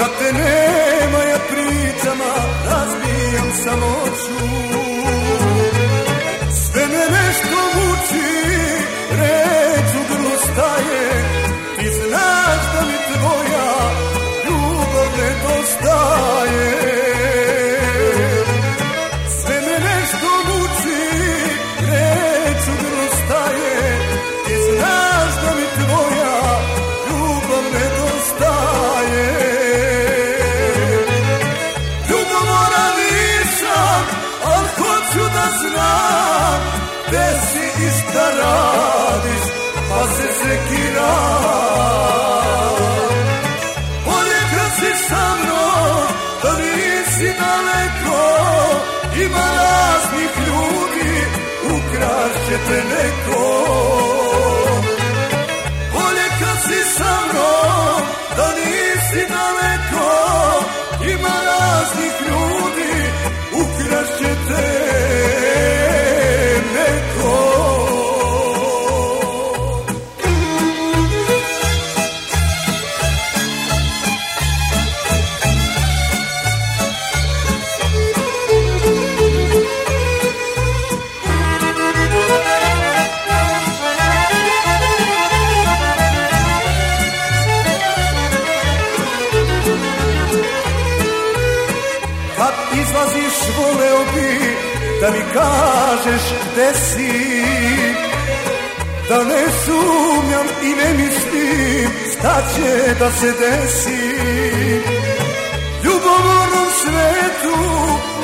Kad te nema ja pričama razbijam samoću της ταράδης Πάσε σε κυρά. Όλε κρασί σαμνό Το ρίση να λεκό Η μαλάσνη χλούδη Ουκράσκε τελεκό Όλε κρασί σαμνό Το ρίση να λεκό Η μαλάσνη χλούδη da mi kažeš gde si Da ne sumnjam i ne mislim šta će da se desi. Ljubomornom svetu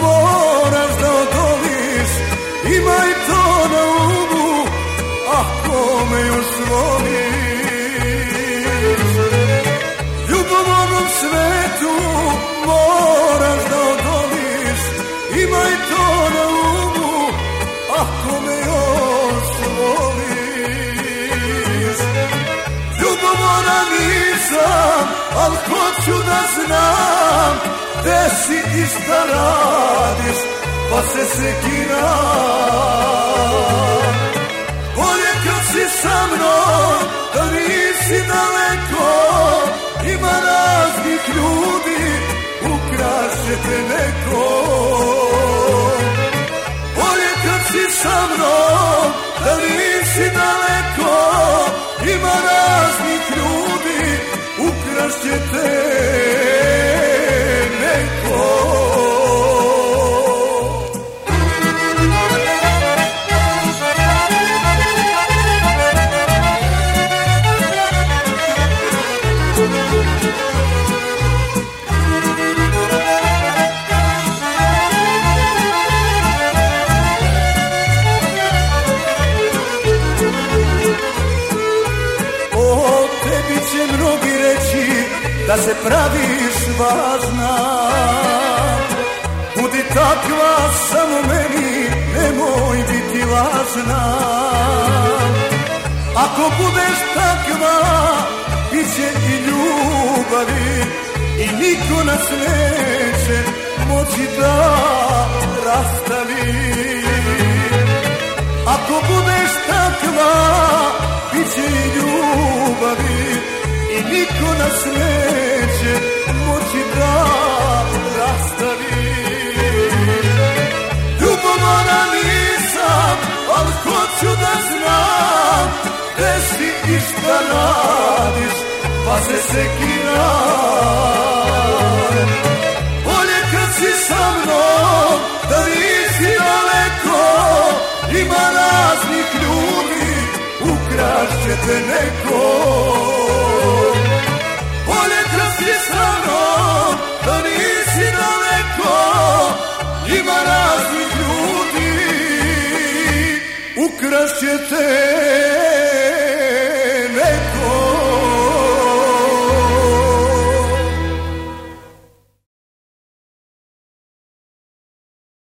moraš da odoliš Imaj to na umu ako me još voliš nisam, al hoću da znam Gde si i šta radiš, pa se sekiram Bolje kad si sa mnom, da nisi daleko Ima raznih ljudi, ukrašće te neko. Bolje kad si sa mnom, da nisi daleko tebi će mnogi reći da se praviš važna Budi takva samo meni, nemoj biti lažna. Ako budeš takva, bit će i ljubavi I niko nas neće moći da rastavi. Ako budeš takva, bit će i ljubavi I niko nas neće moći da rastavi. Ljubomora nisam, al hoću da znam? Gde si i šta radiš, pa se sekiram te neko. Bolje kad si mnom, da nisi daleko. Ima raznih ljudi, ukrašće te